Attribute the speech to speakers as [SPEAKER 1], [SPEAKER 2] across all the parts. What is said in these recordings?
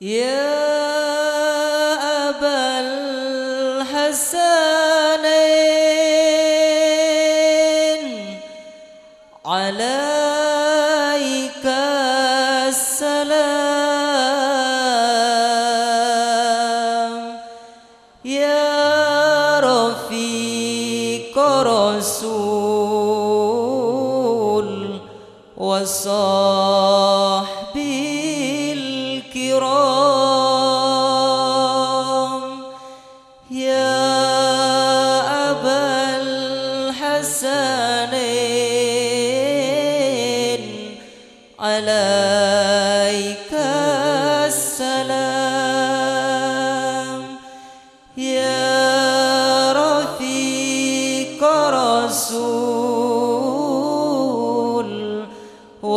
[SPEAKER 1] يا أبا الحسنين عليك السلام. يا رفيق رسول وصحبه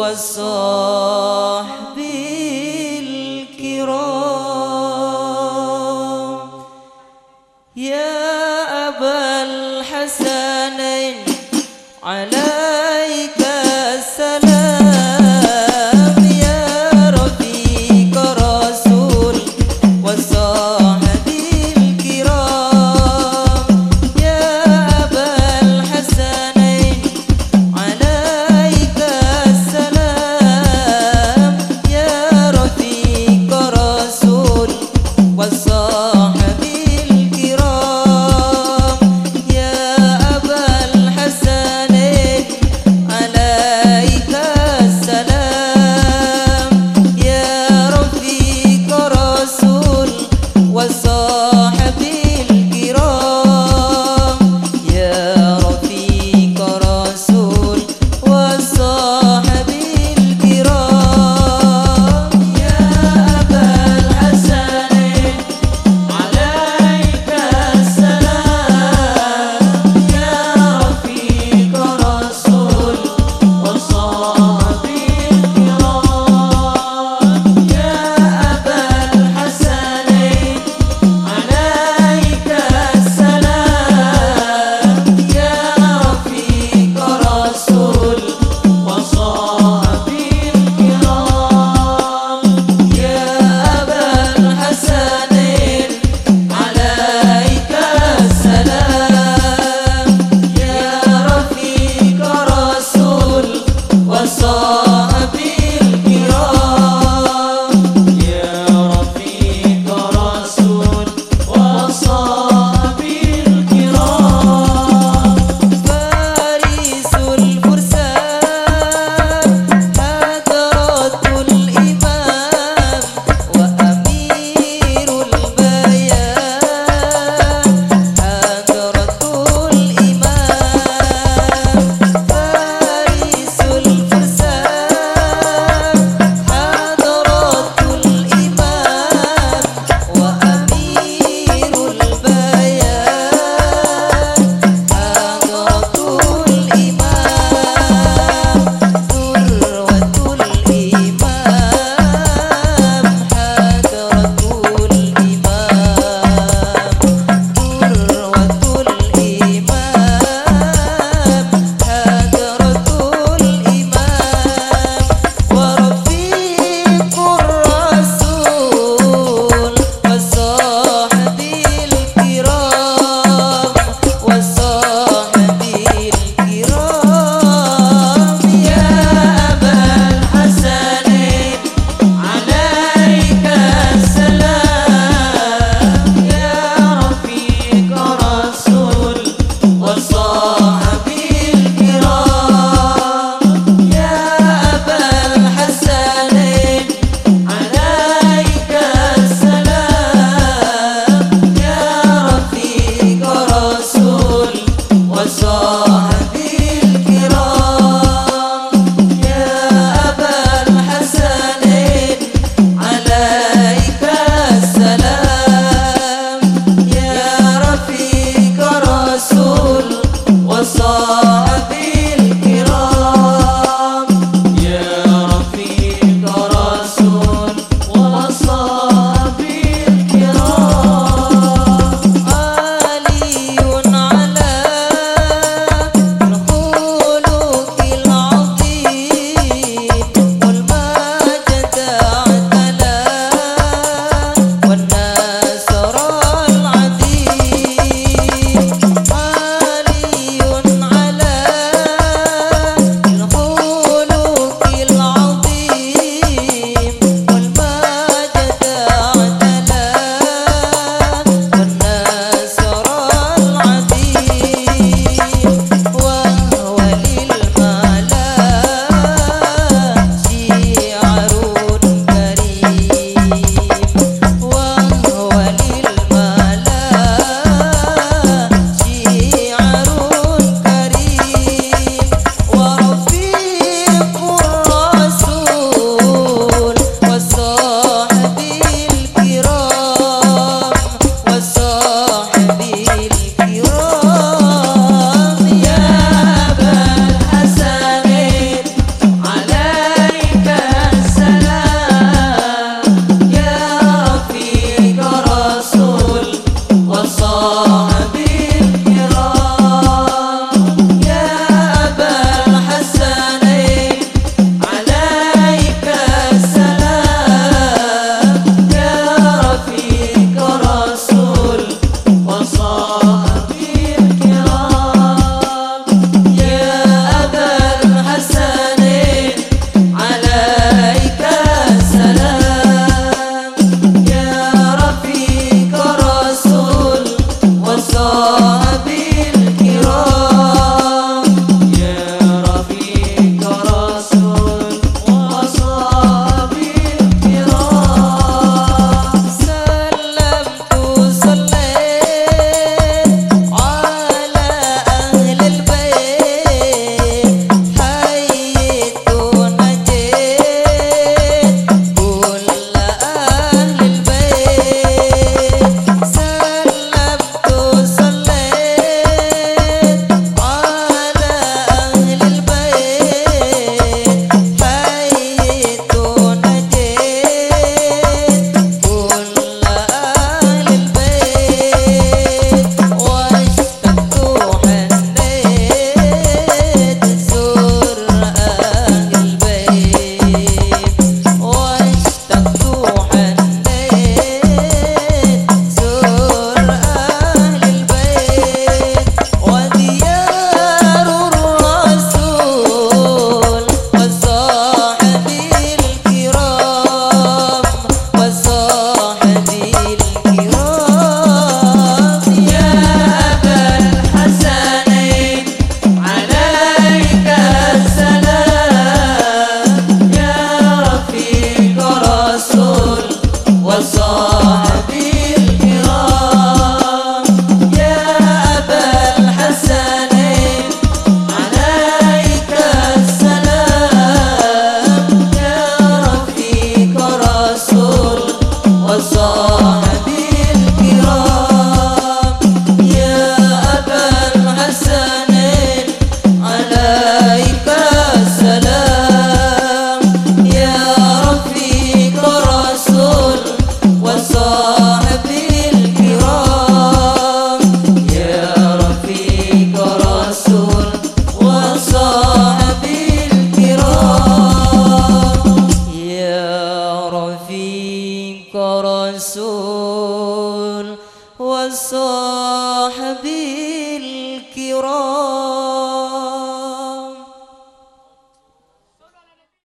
[SPEAKER 1] وصحبي الكرام. يا أبا الحسنين عليك